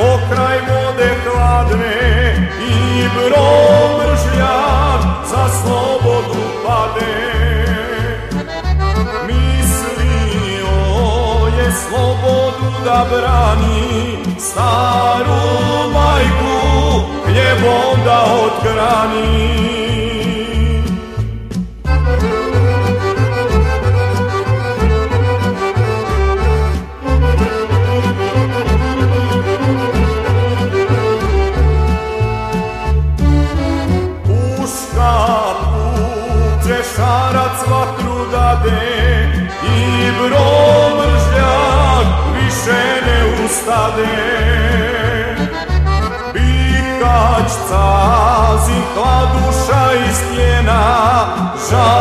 pokraj vode hladne i bro mržljan za slobodu pade. Mislio je slobodu da brani staru majku hljebom da odgrani. Šarac vatru dade i bro mržljak više ne ustade. Bikać cazi hladuša iz tjena, žale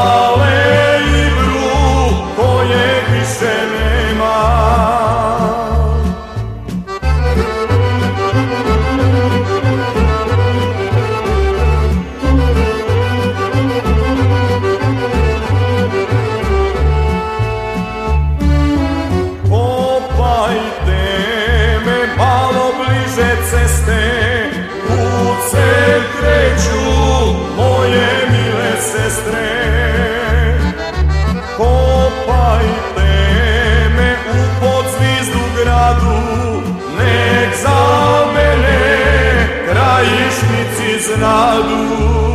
gradu Nek za mene krajišnici znadu